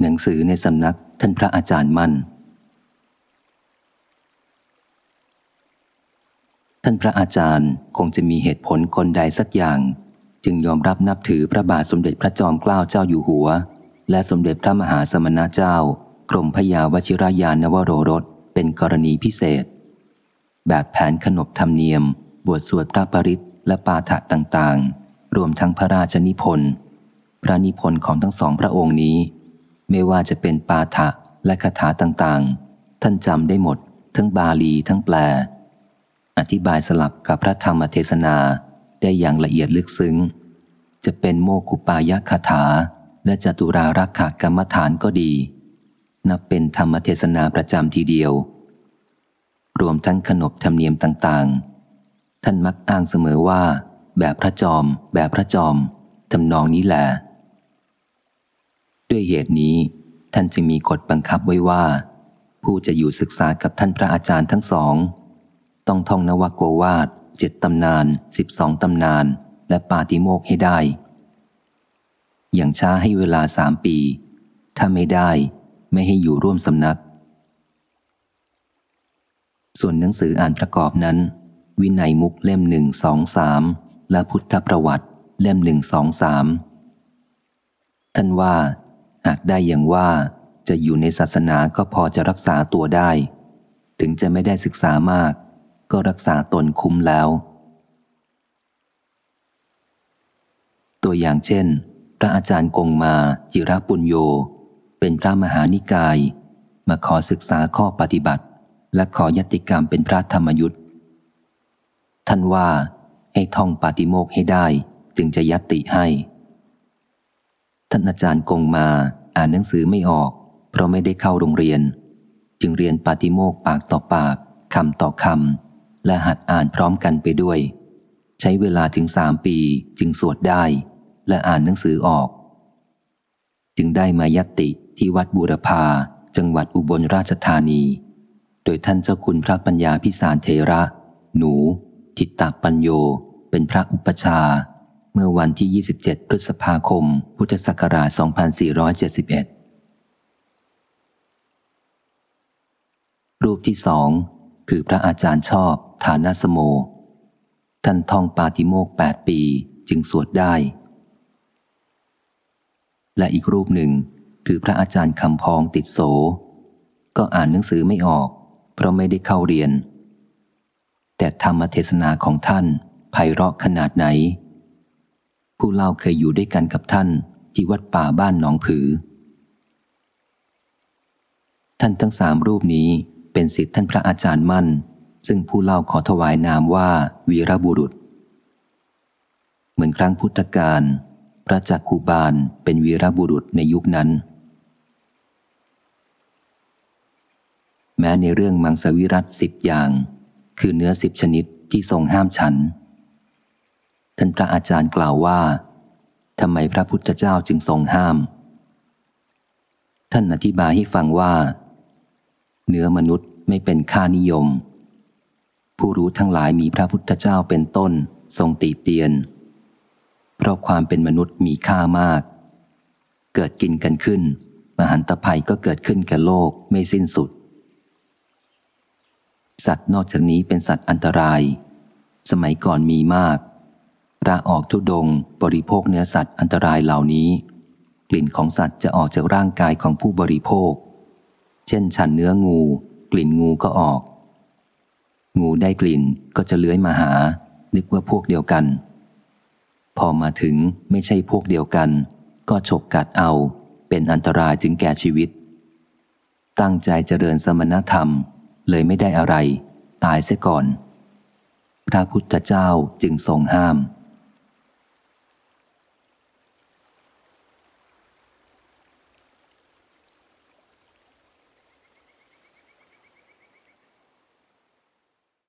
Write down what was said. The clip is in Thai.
หนังสือในสำนักท่านพระอาจารย์มั่น ท่านพระอาจารย์คงจะมีเหตุผลคนใดสักอย่าง จึงยอมรับนับถือพระบาทสมเด็จพระจอมเกล้าเจ้าอยู่หัว และสมเด็จพระมหาสมณเจ้า กรมพยาวชิรยานนวโรรสเป็นกรณีพิเศษ แบบแผนขนบธรรมเนียมบวชสวดพระปริตและปาฐะต่างๆ รวมทั้งพระราชนิพนธ์พระนิพนธ์ของทั้งสองพระองค์นี้ ไม่ว่าจะเป็นปาฐะและคาถาต่างๆ ท่านจำได้หมด ทั้งบาลีทั้งแปล อธิบายสลับกับพระธรรมเทศนาได้อย่างละเอียดลึกซึ้ง จะเป็นโมกุปายคาถา และจตุรารักขากรรมฐานก็ดี นับเป็นธรรมเทศนาประจำทีเดียว รวมทั้งขนบธรรมเนียมต่างๆ ท่านมักอ้างเสมอว่า แบบพระจอม แบบพระจอมทำนองนี้แหละ ด้วยเหตุนี้ ท่านจึงมีกฎบังคับไว้ว่า ผู้จะอยู่ศึกษากับท่านพระอาจารย์ทั้งสอง ต้องท่องนวโกวาดเจ็ดตำนานสิบสองตำนาน และปาติโมกให้ได้ อย่างช้าให้เวลาสามปี ถ้าไม่ได้ไม่ให้อยู่ร่วมสำนัก ส่วนหนังสืออ่านประกอบนั้น วินัยมุกเล่มหนึ่งสองสามและพุทธประวัติเล่มหนึ่งสองสามท่านว่า หากได้อย่างว่าจะอยู่ในศาสนาก็พอจะรักษาตัวได้ ถึงจะไม่ได้ศึกษามาก ก็รักษาตนคุ้มแล้ว ตัวอย่างเช่น พระอาจารย์กงมาจิรปุญโย เป็นพระมหานิกาย มาขอศึกษาข้อปฏิบัติ และขอยติกรรมเป็นพระธรรมยุทธ์ท่านว่าให้ท่องปาติโมกให้ได้จึงจะยัตติให้ ท่านอาจารย์กงมาอ่านหนังสือไม่ออก เพราะไม่ได้เข้าโรงเรียน จึงเรียนปาติโมกปากต่อปากคำต่อคำและหัดอ่านพร้อมกันไปด้วย ใช้เวลาถึงสามปีจึงสวดได้ และอ่านหนังสือออก จึงได้มายติที่วัดบูรพาจังหวัดอุบลราชธานี โดยท่านเจ้าคุณพระปัญญาพิสารเทระ หนู ทิตตปัญโย เป็นพระอุปชา เมื่อวันที่ 27 พฤษภาคม พุทธศักราช 2471 รูปที่สองคือพระอาจารย์ชอบ ฐานาสโม ท่านท่องปาติโมกแปดปีจึงสวดได้ และอีกรูปหนึ่งคือพระอาจารย์คำพองติดโส ก็อ่านหนังสือไม่ออก เพราะไม่ได้เข้าเรียน แต่ธรรมเทศนาของท่านไพเราะขนาดไหน ผู้เล่าเคยอยู่ด้วยกันกับท่านที่วัดป่าบ้านหนองผือ ท่านทั้งสามรูปนี้เป็นสิทธิท่านพระอาจารย์มั่น ซึ่งผู้เล่าขอถวายนามว่าวีรบุรุษ เหมือนครั้งพุทธกาลพระจักคูบาลเป็นวีรบุรุษในยุคนั้น แม้ในเรื่องมังสวิรัตสิบอย่าง คือเนื้อสิบชนิดที่ทรงห้ามฉัน ท่านพระอาจารย์กล่าวว่าทำไมพระพุทธเจ้าจึงทรงห้าม ท่านอธิบายให้ฟังว่า เนื้อมนุษย์ไม่เป็นค่านิยม ผู้รู้ทั้งหลายมีพระพุทธเจ้าเป็นต้นทรงตีเตียน เพราะความเป็นมนุษย์มีค่ามาก เกิดกินกันขึ้น มหันตภัยก็เกิดขึ้นแก่โลกไม่สิ้นสุด สัตว์นอกจากนี้เป็นสัตว์อันตราย สมัยก่อนมีมาก ระออกทุดงบริโภคเนื้อสัตว์อันตรายเหล่านี้ กลิ่นของสัตว์จะออกจากร่างกายของผู้บริโภค เช่น ฉันเนื้องู กลิ่นงูก็ออก งูได้กลิ่นก็จะเลื้อยมาหา นึกว่าพวกเดียวกัน พอมาถึงไม่ใช่พวกเดียวกัน ก็ฉกกัดเอาเป็นอันตรายถึงแก่ชีวิต ตั้งใจเจริญสมณธรรม เลยไม่ได้อะไร ตายเสียก่อน พระพุทธเจ้าจึงทรงห้าม